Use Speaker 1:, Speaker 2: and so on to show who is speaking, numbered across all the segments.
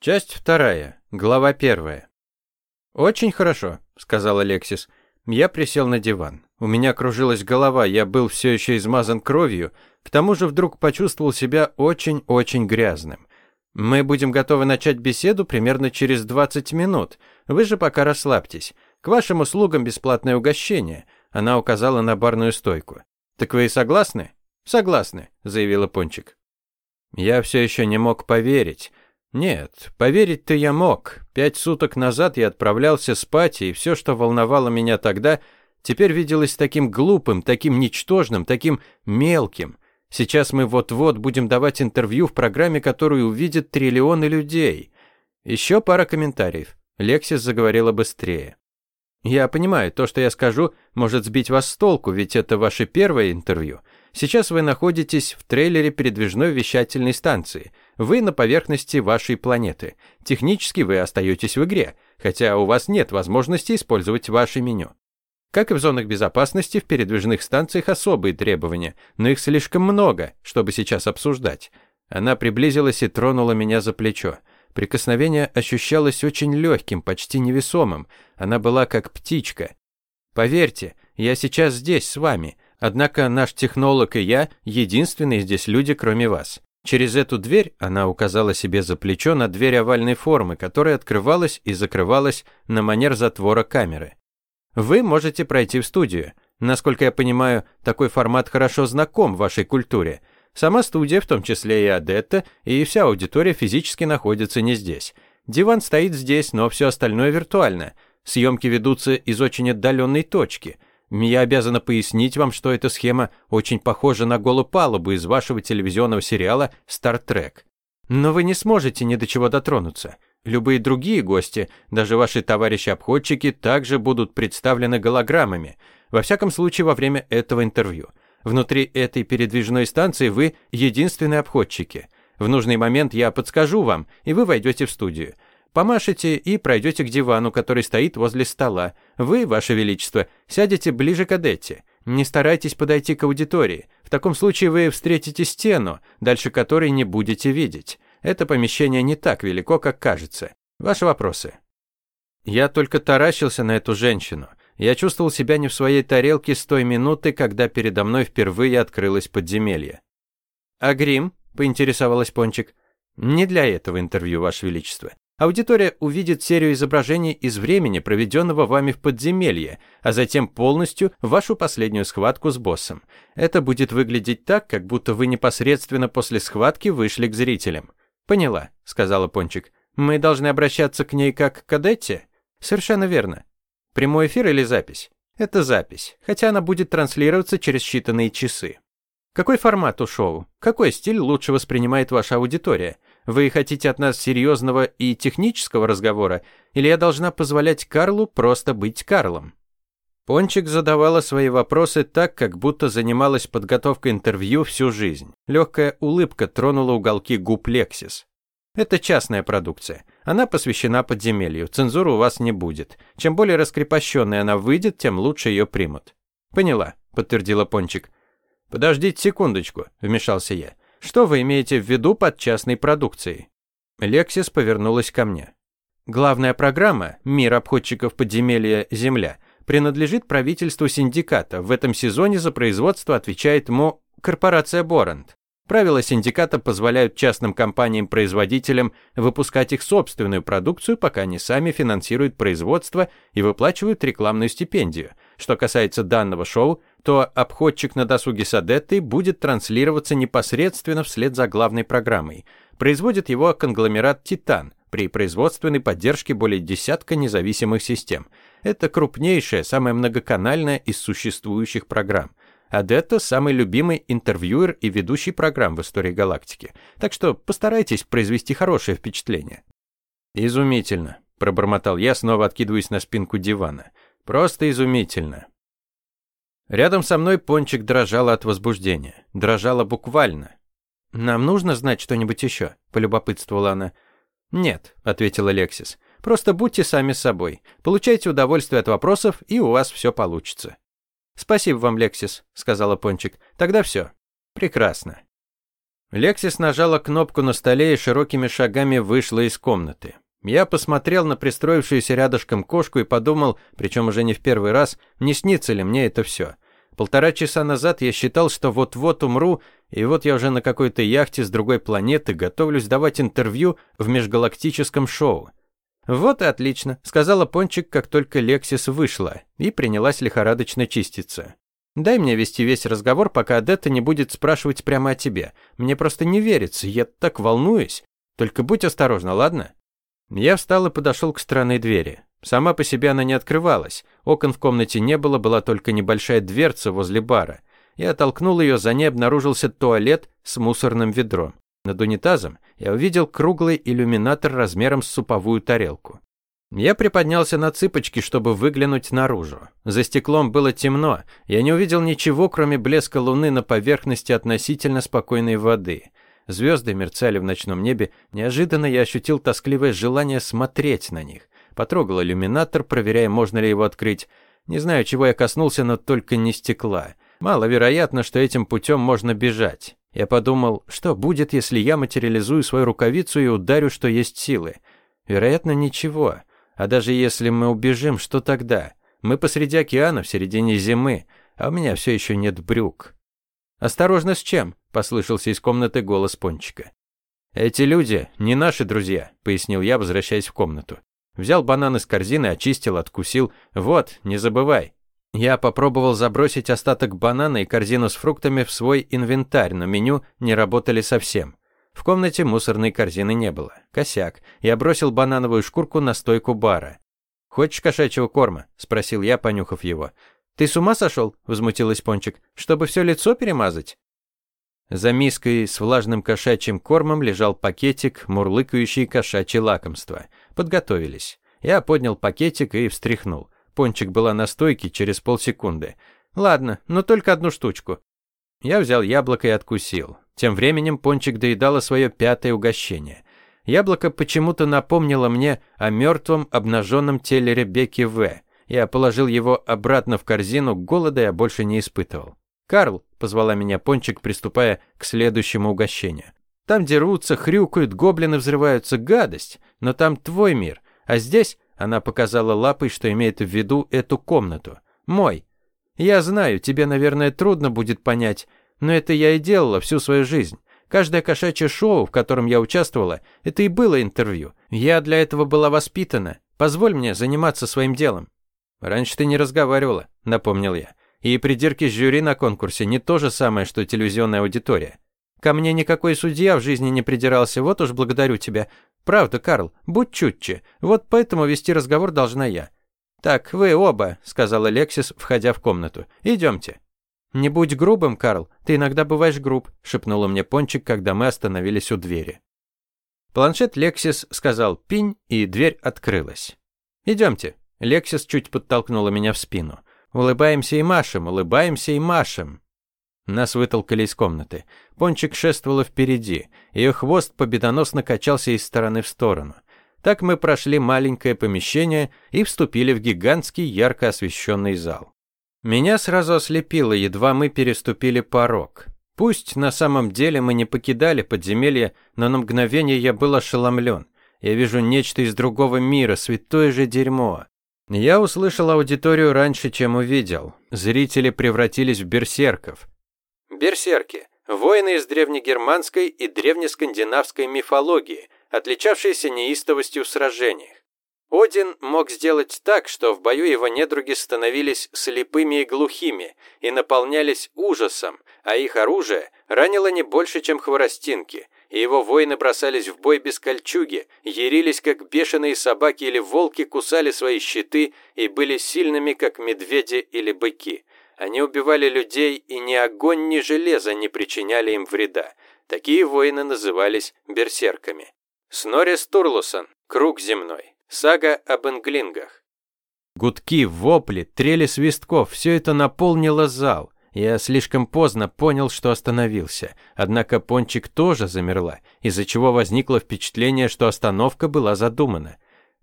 Speaker 1: Часть вторая, глава первая. «Очень хорошо», — сказал Алексис. Я присел на диван. У меня кружилась голова, я был все еще измазан кровью, к тому же вдруг почувствовал себя очень-очень грязным. Мы будем готовы начать беседу примерно через 20 минут. Вы же пока расслабьтесь. К вашим услугам бесплатное угощение. Она указала на барную стойку. Так вы и согласны? Согласны, заявила Пончик. Я все еще не мог поверить. Нет, поверить-то я мог. Пять суток назад я отправлялся спать, и все, что волновало меня тогда, теперь виделось таким глупым, таким ничтожным, таким мелким. Сейчас мы вот-вот будем давать интервью в программе, которую увидят триллионы людей. Еще пара комментариев. Лексис заговорила быстрее. Я понимаю, то, что я скажу, может сбить вас с толку, ведь это ваше первое интервью. Сейчас вы находитесь в трейлере передвижной вещательной станции. Вы на поверхности вашей планеты. Технически вы остаетесь в игре, хотя у вас нет возможности использовать ваше меню. Как и в зонах безопасности, в передвижных станциях особые требования, но их слишком много, чтобы сейчас обсуждать. Она приблизилась и тронула меня за плечо. Прикосновение ощущалось очень легким, почти невесомым. Она была как птичка. Поверьте, я сейчас здесь с вами, однако наш технолог и я единственные здесь люди, кроме вас. Через эту дверь она указала себе за плечо на дверь овальной формы, которая открывалась и закрывалась на манер затвора камеры. Вы можете пройти в студию. Насколько я понимаю, такой формат хорошо знаком вашей культуре. Сама студия, в том числе и Адетта, и вся аудитория физически находится не здесь. Диван стоит здесь, но все остальное виртуально. Съемки ведутся из очень отдаленной точки. Я обязана пояснить вам, что эта схема очень похожа на голую палубу из вашего телевизионного сериала «Стар Трек». Но вы не сможете ни до чего дотронуться. Любые другие гости, даже ваши товарищи-обходчики, также будут представлены голограммами, во всяком случае во время этого интервью. Внутри этой передвижной станции вы единственные обходчики. В нужный момент я подскажу вам, и вы войдете в студию. Помашете и пройдете к дивану, который стоит возле стола. Вы, ваше величество, сядете ближе к Адетте. Не старайтесь подойти к аудитории. В таком случае вы встретите стену, дальше которой не будете видеть. Это помещение не так велико, как кажется. Ваши вопросы. Я только таращился на эту женщину. Я чувствовал себя не в своей тарелке с той минуты, когда передо мной впервые открылось подземелье. «А грим?» – поинтересовалась Пончик. «Не для этого интервью, Ваше Величество. Аудитория увидит серию изображений из времени, проведенного вами в подземелье, а затем полностью вашу последнюю схватку с боссом. Это будет выглядеть так, как будто вы непосредственно после схватки вышли к зрителям. «Поняла», — сказала Пончик. «Мы должны обращаться к ней как к Адетте?» «Совершенно верно. Прямой эфир или запись?» «Это запись, хотя она будет транслироваться через считанные часы». «Какой формат у шоу? Какой стиль лучше воспринимает ваша аудитория? Вы хотите от нас серьезного и технического разговора, или я должна позволять Карлу просто быть Карлом?» Пончик задавала свои вопросы так, как будто занималась подготовкой интервью всю жизнь. Легкая улыбка тронула уголки губ Лексис. Это частная продукция. Она посвящена подземелью. Цензуры у вас не будет. Чем более раскрепощенной она выйдет, тем лучше ее примут. Поняла, подтвердила Пончик. Подождите секундочку, вмешался я. Что вы имеете в виду под частной продукцией? Лексис повернулась ко мне. Главная программа «Мир обходчиков подземелья Земля» принадлежит правительству синдиката. В этом сезоне за производство отвечает МО корпорация Борант. Правила синдиката позволяют частным компаниям-производителям выпускать их собственную продукцию, пока они сами финансируют производство и выплачивают рекламную стипендию. Что касается данного шоу, то «Обходчик на досуге Садетты» будет транслироваться непосредственно вслед за главной программой. Производит его конгломерат «Титан», при производственной поддержке более десятка независимых систем. Это крупнейшая, самая многоканальная из существующих программ. Адетта – самый любимый интервьюер и ведущий программ в истории галактики. Так что постарайтесь произвести хорошее впечатление. «Изумительно», – пробормотал я, снова откидываясь на спинку дивана. «Просто изумительно». Рядом со мной пончик дрожала от возбуждения. Дрожала буквально. «Нам нужно знать что-нибудь еще?» – полюбопытствовала она. «Нет», — ответил Алексис. «Просто будьте сами собой. Получайте удовольствие от вопросов, и у вас все получится». «Спасибо вам, Лексис», — сказала Пончик. «Тогда все». «Прекрасно». Лексис нажала кнопку на столе и широкими шагами вышла из комнаты. Я посмотрел на пристроившуюся рядышком кошку и подумал, причем уже не в первый раз, не снится ли мне это все. Полтора часа назад я считал, что вот-вот умру, и вот я уже на какой-то яхте с другой планеты готовлюсь давать интервью в межгалактическом шоу. «Вот и отлично», — сказала Пончик, как только Лексис вышла, и принялась лихорадочно чиститься. «Дай мне вести весь разговор, пока Адетта не будет спрашивать прямо о тебе. Мне просто не верится, я так волнуюсь. Только будь осторожна, ладно?» Я встал и подошел к странной двери. Сама по себе она не открывалась. Окон в комнате не было, была только небольшая дверца возле бара. Я оттолкнул ее, за ней обнаружился туалет с мусорным ведром. Над унитазом я увидел круглый иллюминатор размером с суповую тарелку. Я приподнялся на цыпочки, чтобы выглянуть наружу. За стеклом было темно, я не увидел ничего, кроме блеска луны на поверхности относительно спокойной воды. Звезды мерцали в ночном небе, неожиданно я ощутил тоскливое желание смотреть на них. Потрогал иллюминатор, проверяя, можно ли его открыть. Не знаю, чего я коснулся, но только не стекла. Маловероятно, что этим путем можно бежать. Я подумал, что будет, если я материализую свою рукавицу и ударю, что есть силы. Вероятно, ничего. А даже если мы убежим, что тогда? Мы посреди океана, в середине зимы, а у меня все еще нет брюк. «Осторожно с чем?» – послышался из комнаты голос Пончика. «Эти люди не наши друзья», – пояснил я, возвращаясь в комнату. Взял банан из корзины, очистил, откусил. «Вот, не забывай». Я попробовал забросить остаток банана и корзину с фруктами в свой инвентарь, но меню не работали совсем. В комнате мусорной корзины не было. Косяк. Я бросил банановую шкурку на стойку бара. «Хочешь кошачьего корма?» – спросил я, понюхав его. «Ты с ума сошел?» – возмутилась Пончик. «Чтобы все лицо перемазать?» За миской с влажным кошачьим кормом лежал пакетик, мурлыкающий кошачье лакомство. Подготовились. Я поднял пакетик и встряхнул. Пончик была на стойке через полсекунды. «Ладно, но только одну штучку». Я взял яблоко и откусил. Тем временем Пончик доедала свое пятое угощение. Яблоко почему-то напомнило мне о мертвом обнаженном теле Ребекки В. Я положил его обратно в корзину, голода я больше не испытывал. «Карл», — позвала меня Пончик, приступая к следующему угощению. «Там дерутся, хрюкают, гоблины взрываются, гадость, но там твой мир, а здесь она показала лапой, что имеет в виду эту комнату. «Мой. Я знаю, тебе, наверное, трудно будет понять, но это я и делала всю свою жизнь. Каждое кошачье шоу, в котором я участвовала, это и было интервью. Я для этого была воспитана. Позволь мне заниматься своим делом». «Раньше ты не разговаривала», — напомнил я. «И придирки жюри на конкурсе не то же самое, что телевизионная аудитория. Ко мне никакой судья в жизни не придирался, вот уж благодарю тебя. Правда, Карл, будь чутче. Вот поэтому вести разговор должна я. Так, вы оба, сказала Лексис, входя в комнату. Идемте. Не будь грубым, Карл. Ты иногда бываешь груб, шепнула мне Пончик, когда мы остановились у двери. Планшет Лексис сказал «пинь», и дверь открылась. «Идемте». Лексис чуть подтолкнула меня в спину. «Улыбаемся и машем, улыбаемся и машем». Нас вытолкали из комнаты. Пончик шествовала впереди. Ее хвост победоносно качался из стороны в сторону. Так мы прошли маленькое помещение и вступили в гигантский ярко освещенный зал. Меня сразу ослепило, едва мы переступили порог. Пусть на самом деле мы не покидали подземелье, но на мгновение я был ошеломлен. Я вижу нечто из другого мира, святое же дерьмо. Я услышал аудиторию раньше, чем увидел. Зрители превратились в берсерков. Берсерки – воины из древнегерманской и древнескандинавской мифологии, отличавшиеся неистовостью в сражениях. Один мог сделать так, что в бою его недруги становились слепыми и глухими и наполнялись ужасом, а их оружие ранило не больше, чем хворостинки, его воины бросались в бой без кольчуги, ярились, как бешеные собаки или волки, кусали свои щиты и были сильными, как медведи или быки. Они убивали людей, и ни огонь, ни железо не причиняли им вреда. Такие воины назывались берсерками. Снори Стурлусон. Круг земной. Сага об инглингах. Гудки, вопли, трели свистков – все это наполнило зал. Я слишком поздно понял, что остановился. Однако Пончик тоже замерла, из-за чего возникло впечатление, что остановка была задумана.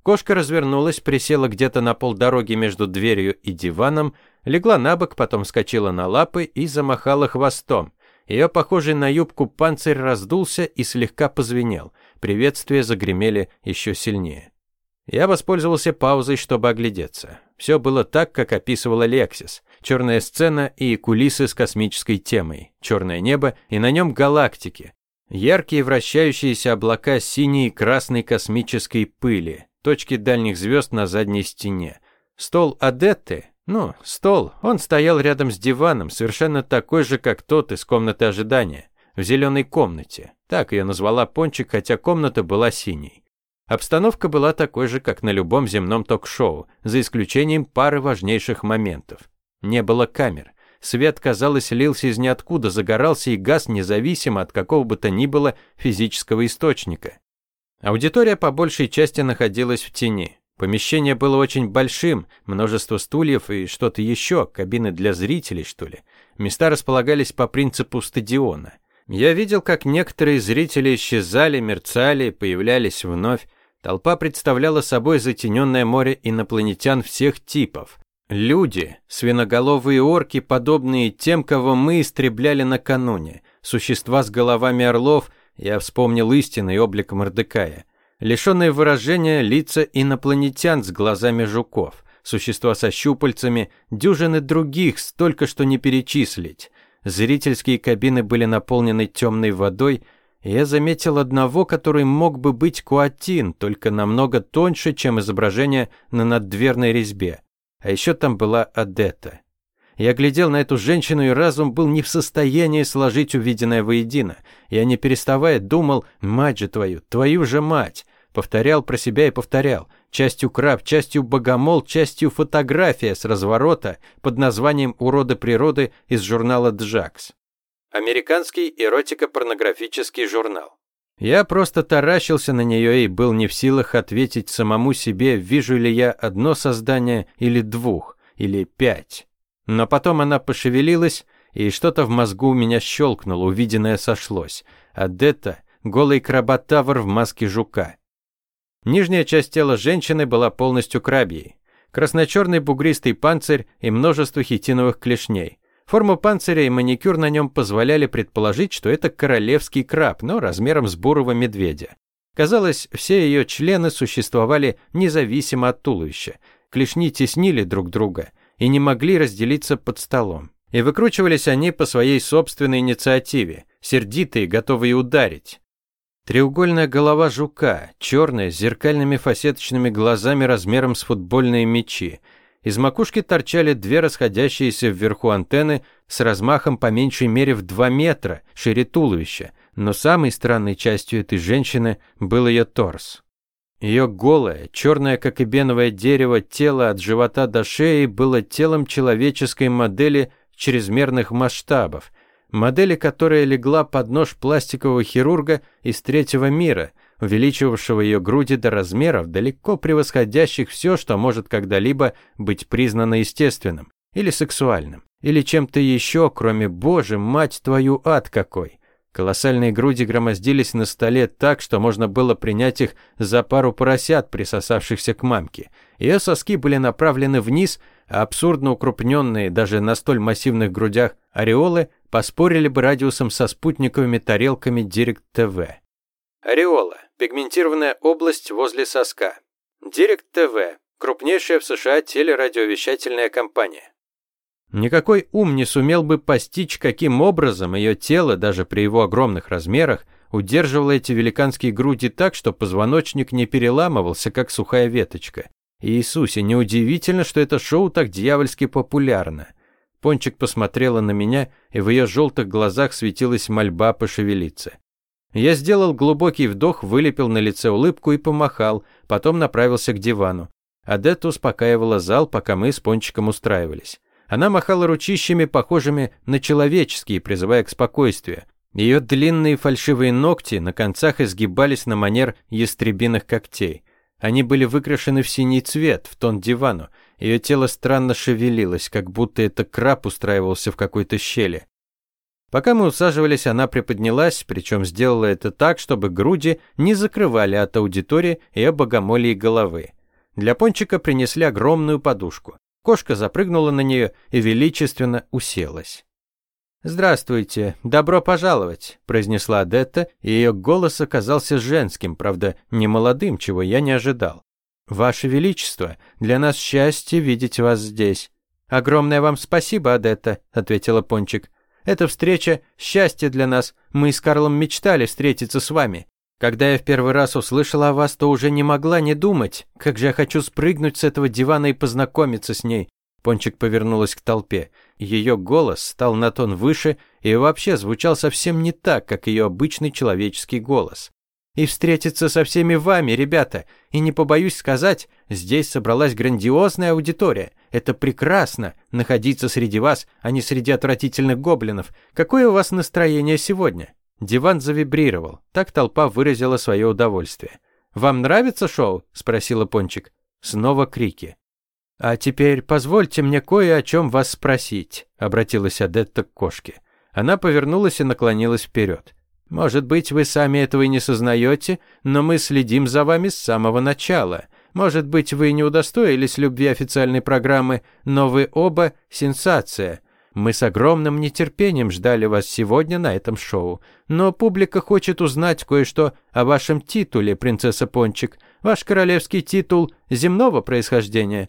Speaker 1: Кошка развернулась, присела где-то на полдороги между дверью и диваном, легла на бок, потом вскочила на лапы и замахала хвостом. Ее похожий на юбку панцирь раздулся и слегка позвенел. Приветствия загремели еще сильнее. Я воспользовался паузой, чтобы оглядеться. Все было так, как описывала Лексис. Черная сцена и кулисы с космической темой. Черное небо и на нем галактики. Яркие вращающиеся облака синей и красной космической пыли. Точки дальних звезд на задней стене. Стол Адетты, ну, стол, он стоял рядом с диваном, совершенно такой же, как тот из комнаты ожидания. В зеленой комнате. Так ее назвала Пончик, хотя комната была синей. Обстановка была такой же, как на любом земном ток-шоу, за исключением пары важнейших моментов. Не было камер. Свет, казалось, лился из ниоткуда, загорался и газ независимо от какого бы то ни было физического источника. Аудитория по большей части находилась в тени. Помещение было очень большим, множество стульев и что-то еще, кабины для зрителей, что ли. Места располагались по принципу стадиона. Я видел, как некоторые зрители исчезали, мерцали, появлялись вновь. Толпа представляла собой затененное море инопланетян всех типов. Люди, свиноголовые орки, подобные тем, кого мы истребляли накануне, существа с головами орлов, я вспомнил истинный облик Мордекая, лишенные выражения лица инопланетян с глазами жуков, существа со щупальцами, дюжины других, столько что не перечислить. Зрительские кабины были наполнены темной водой, я заметил одного, который мог бы быть куатин, только намного тоньше, чем изображение на наддверной резьбе. А еще там была Адетта. Я глядел на эту женщину, и разум был не в состоянии сложить увиденное воедино. Я не переставая думал, мать же твою, твою же мать. Повторял про себя и повторял. Частью краб, частью богомол, частью фотография с разворота под названием «Уроды природы» из журнала «Джакс». Американский эротико-порнографический журнал. Я просто таращился на нее и был не в силах ответить самому себе, вижу ли я одно создание или двух, или пять. Но потом она пошевелилась, и что-то в мозгу у меня щелкнуло, увиденное сошлось. А Дета — голый кработавр в маске жука. Нижняя часть тела женщины была полностью крабьей. Красно-черный бугристый панцирь и множество хитиновых клешней. Форма панциря и маникюр на нем позволяли предположить, что это королевский краб, но размером с бурого медведя. Казалось, все ее члены существовали независимо от туловища. Клешни теснили друг друга и не могли разделиться под столом. И выкручивались они по своей собственной инициативе, сердитые, готовые ударить. Треугольная голова жука, черная, с зеркальными фасеточными глазами размером с футбольные мячи – из макушки торчали две расходящиеся вверху антенны с размахом по меньшей мере в 2 метра, шире туловища, но самой странной частью этой женщины был ее торс. Ее голое, черное как эбеновое дерево, тело от живота до шеи было телом человеческой модели чрезмерных масштабов, модели, которая легла под нож пластикового хирурга из третьего мира – увеличивавшего ее груди до размеров, далеко превосходящих все, что может когда-либо быть признано естественным, или сексуальным, или чем-то еще, кроме «Боже, мать твою, ад какой!». Колоссальные груди громоздились на столе так, что можно было принять их за пару поросят, присосавшихся к мамке. Ее соски были направлены вниз, а абсурдно укрупненные даже на столь массивных грудях ореолы поспорили бы радиусом со спутниковыми тарелками Директ ТВ. Ореола Пигментированная область возле соска. Директ ТВ. Крупнейшая в США телерадиовещательная компания. Никакой ум не сумел бы постичь, каким образом ее тело, даже при его огромных размерах, удерживало эти великанские груди так, что позвоночник не переламывался, как сухая веточка. Иисусе, неудивительно, что это шоу так дьявольски популярно. Пончик посмотрела на меня, и в ее желтых глазах светилась мольба пошевелиться. Я сделал глубокий вдох, вылепил на лице улыбку и помахал, потом направился к дивану. Адетта успокаивала зал, пока мы с Пончиком устраивались. Она махала ручищами, похожими на человеческие, призывая к спокойствию. Ее длинные фальшивые ногти на концах изгибались на манер ястребиных когтей. Они были выкрашены в синий цвет, в тон дивану. Ее тело странно шевелилось, как будто это краб устраивался в какой-то щели. Пока мы усаживались, она приподнялась, причем сделала это так, чтобы груди не закрывали от аудитории и богомолии головы. Для пончика принесли огромную подушку. Кошка запрыгнула на нее и величественно уселась. «Здравствуйте, добро пожаловать», – произнесла Адетта, и ее голос оказался женским, правда, не молодым, чего я не ожидал. «Ваше Величество, для нас счастье видеть вас здесь». «Огромное вам спасибо, Адетта», – ответила Пончик. «Эта встреча – счастье для нас. Мы с Карлом мечтали встретиться с вами. Когда я в первый раз услышала о вас, то уже не могла не думать, как же я хочу спрыгнуть с этого дивана и познакомиться с ней. Пончик повернулась к толпе. Ее голос стал на тон выше и вообще звучал совсем не так, как ее обычный человеческий голос. «И встретиться со всеми вами, ребята. И не побоюсь сказать, здесь собралась грандиозная аудитория. Это прекрасно, находиться среди вас, а не среди отвратительных гоблинов. Какое у вас настроение сегодня?» Диван завибрировал. Так толпа выразила свое удовольствие. «Вам нравится шоу?» – спросила Пончик. Снова крики. «А теперь позвольте мне кое о чем вас спросить», — обратилась Адетта к кошке. Она повернулась и наклонилась вперед. «Может быть, вы сами этого и не сознаете, но мы следим за вами с самого начала. Может быть, вы не удостоились любви официальной программы, но вы оба – сенсация. Мы с огромным нетерпением ждали вас сегодня на этом шоу. Но публика хочет узнать кое-что о вашем титуле, принцесса Пончик. Ваш королевский титул земного происхождения.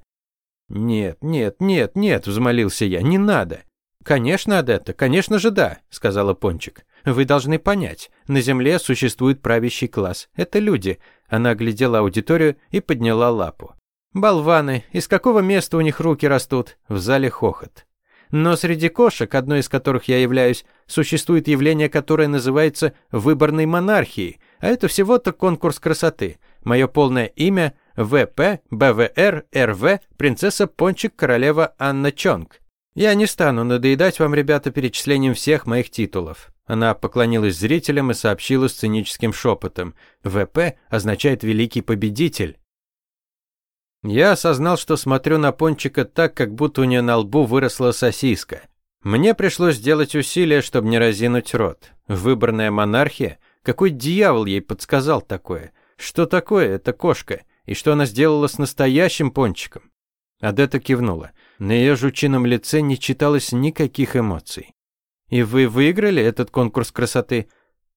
Speaker 1: «Нет, нет, нет, нет», – взмолился я, – «не надо». «Конечно, Адетта, конечно же да», – сказала Пончик. «Вы должны понять, на Земле существует правящий класс. Это люди». Она оглядела аудиторию и подняла лапу. «Болваны, из какого места у них руки растут?» В зале хохот. Но среди кошек, одной из которых я являюсь, существует явление, которое называется выборной монархией, а это всего-то конкурс красоты. Мое полное имя – ВП, БВР, РВ, принцесса Пончик, королева Анна Чонг. Я не стану надоедать вам, ребята, перечислением всех моих титулов. Она поклонилась зрителям и сообщила сценическим шепотом. ВП означает «великий победитель». Я осознал, что смотрю на Пончика так, как будто у нее на лбу выросла сосиска. Мне пришлось сделать усилие, чтобы не разинуть рот. Выборная монархия? Какой дьявол ей подсказал такое? Что такое эта кошка? И что она сделала с настоящим пончиком? Адетта кивнула. На ее жучином лице не читалось никаких эмоций. «И вы выиграли этот конкурс красоты?»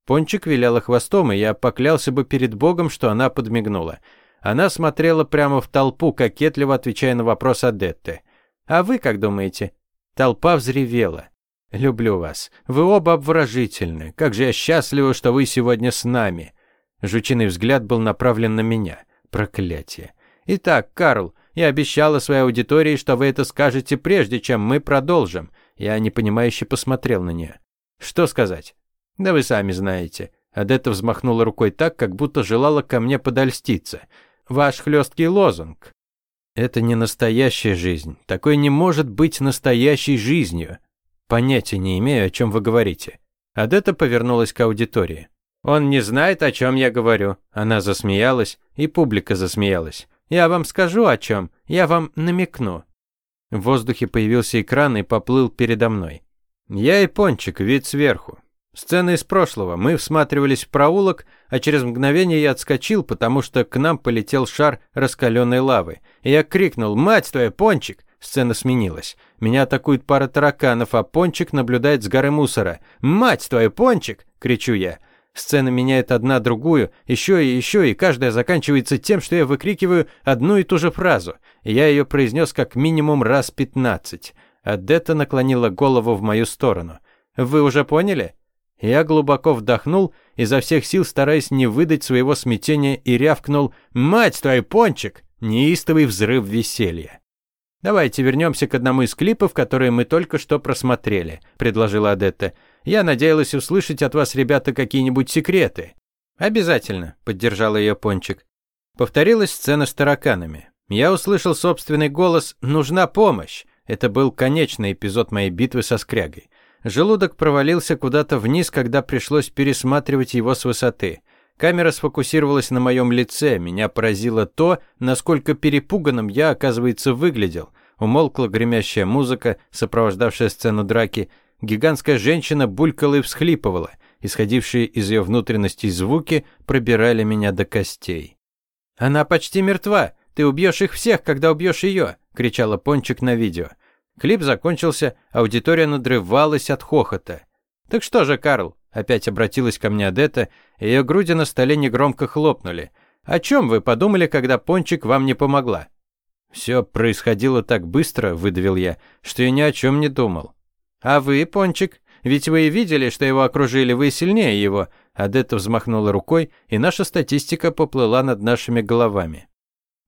Speaker 1: Пончик виляла хвостом, и я поклялся бы перед Богом, что она подмигнула. Она смотрела прямо в толпу, кокетливо отвечая на вопрос Адетты. «А вы как думаете?» Толпа взревела. «Люблю вас. Вы оба обворожительны. Как же я счастлива, что вы сегодня с нами». Жучиный взгляд был направлен на меня. Проклятие. Итак, Карл, я обещала своей аудитории, что вы это скажете прежде, чем мы продолжим. Я непонимающе посмотрел на нее. Что сказать? Да вы сами знаете. Адетта взмахнула рукой так, как будто желала ко мне подольститься. Ваш хлесткий лозунг. Это не настоящая жизнь. Такое не может быть настоящей жизнью. Понятия не имею, о чем вы говорите. Адетта повернулась к аудитории. Он не знает, о чем я говорю. Она засмеялась, и публика засмеялась. Я вам скажу о чем, я вам намекну. В воздухе появился экран и поплыл передо мной. Я Пончик, вид сверху. Сцена из прошлого. Мы всматривались в проулок, а через мгновение я отскочил, потому что к нам полетел шар раскаленной лавы. И я крикнул «Мать твоя, Пончик!» Сцена сменилась. Меня атакует пара тараканов, а Пончик наблюдает с горы мусора. «Мать твою, Пончик!» – кричу я. Сцена меняет одна другую, еще и еще, и каждая заканчивается тем, что я выкрикиваю одну и ту же фразу. Я ее произнес как минимум раз пятнадцать. Адетта наклонила голову в мою сторону. «Вы уже поняли?» Я глубоко вдохнул, изо всех сил стараясь не выдать своего смятения, и рявкнул «Мать твою, пончик!» Неистовый взрыв веселья. «Давайте вернемся к одному из клипов, которые мы только что просмотрели», – предложила Адетта. Я надеялась услышать от вас, ребята, какие-нибудь секреты. Обязательно, поддержал ее Пончик. Повторилась сцена с тараканами. Я услышал собственный голос «Нужна помощь». Это был конечный эпизод моей битвы со скрягой. Желудок провалился куда-то вниз, когда пришлось пересматривать его с высоты. Камера сфокусировалась на моем лице. Меня поразило то, насколько перепуганным я, оказывается, выглядел. Умолкла гремящая музыка, сопровождавшая сцену драки. Гигантская женщина булькала и всхлипывала. Исходившие из ее внутренностей звуки пробирали меня до костей. «Она почти мертва! Ты убьешь их всех, когда убьешь ее!» – кричала Пончик на видео. Клип закончился, аудитория надрывалась от хохота. «Так что же, Карл?» – опять обратилась ко мне Адетта, ее груди на столе негромко хлопнули. «О чем вы подумали, когда Пончик вам не помогла?» «Все происходило так быстро», – выдавил я, – «что я ни о чем не думал». «А вы, Пончик? Ведь вы и видели, что его окружили, вы сильнее его». Адетта взмахнула рукой, и наша статистика поплыла над нашими головами.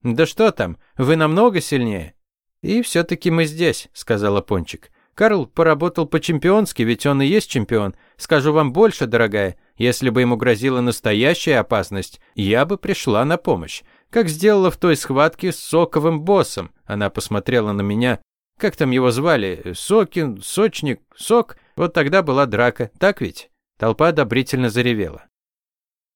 Speaker 1: «Да что там, вы намного сильнее». «И все-таки мы здесь», – сказала Пончик. «Карл поработал по-чемпионски, ведь он и есть чемпион. Скажу вам больше, дорогая, если бы ему грозила настоящая опасность, я бы пришла на помощь. Как сделала в той схватке с Соковым боссом. Она посмотрела на меня. Как там его звали? Сокин, Сочник, Сок? Вот тогда была драка, так ведь?» Толпа одобрительно заревела.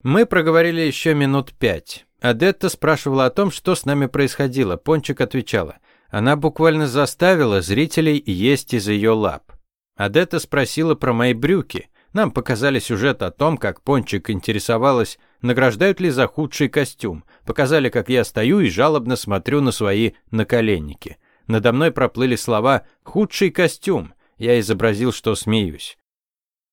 Speaker 1: Мы проговорили еще минут пять. Адетта спрашивала о том, что с нами происходило. Пончик отвечала. Она буквально заставила зрителей есть из ее лап. Адетта спросила про мои брюки. Нам показали сюжет о том, как Пончик интересовалась, награждают ли за худший костюм. Показали, как я стою и жалобно смотрю на свои наколенники. Надо мной проплыли слова «худший костюм». Я изобразил, что смеюсь.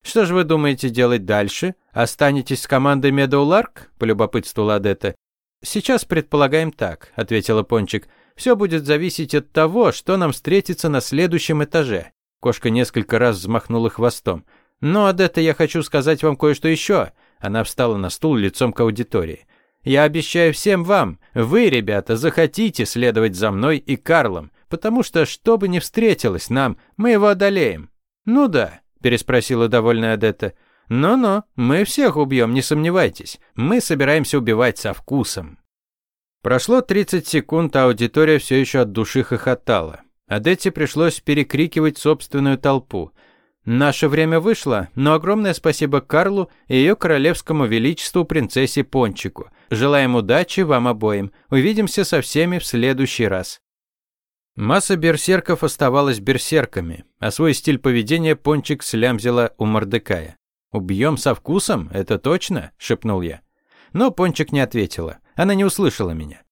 Speaker 1: «Что же вы думаете делать дальше? Останетесь с командой Медоуларк?» – полюбопытствовала Адетта. «Сейчас предполагаем так», – ответила Пончик. «Все будет зависеть от того, что нам встретится на следующем этаже». Кошка несколько раз взмахнула хвостом. «Но, Адетта, я хочу сказать вам кое-что еще». Она встала на стул лицом к аудитории. «Я обещаю всем вам, вы, ребята, захотите следовать за мной и Карлом, потому что, что бы ни встретилось нам, мы его одолеем». «Ну да», – переспросила довольная Адетта. «Но-но, мы всех убьем, не сомневайтесь. Мы собираемся убивать со вкусом». Прошло 30 секунд, а аудитория все еще от души хохотала. Адетте пришлось перекрикивать собственную толпу. Наше время вышло, но огромное спасибо Карлу и ее королевскому величеству принцессе Пончику. Желаем удачи вам обоим. Увидимся со всеми в следующий раз. Масса берсерков оставалась берсерками, а свой стиль поведения Пончик слямзила у Мордекая. «Убьем со вкусом? Это точно?» – шепнул я. Но Пончик не ответила. Она не услышала меня.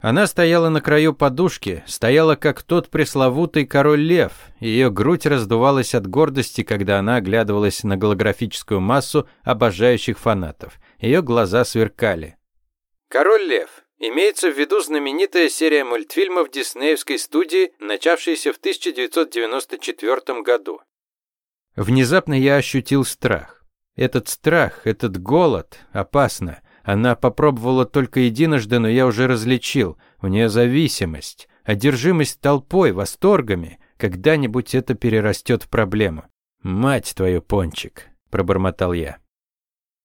Speaker 1: Она стояла на краю подушки, стояла как тот пресловутый король-лев. Ее грудь раздувалась от гордости, когда она оглядывалась на голографическую массу обожающих фанатов. Ее глаза сверкали. «Король-лев» Имеется в виду знаменитая серия мультфильмов диснеевской студии, начавшаяся в 1994 году. Внезапно я ощутил страх. Этот страх, этот голод опасно. Она попробовала только единожды, но я уже различил. У нее зависимость, одержимость толпой, восторгами. Когда-нибудь это перерастет в проблему. «Мать твою, Пончик!» – пробормотал я.